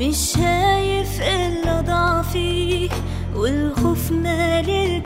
مش شايف إلا ضعفي والخوف مالي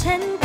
ฉันก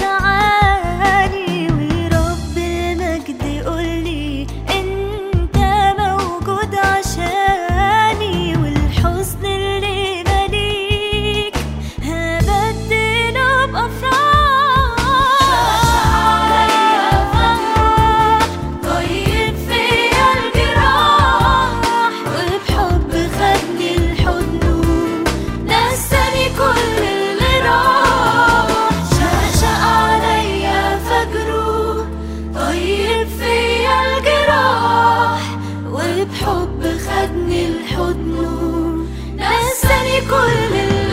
الحب خدني الحضن نساني كل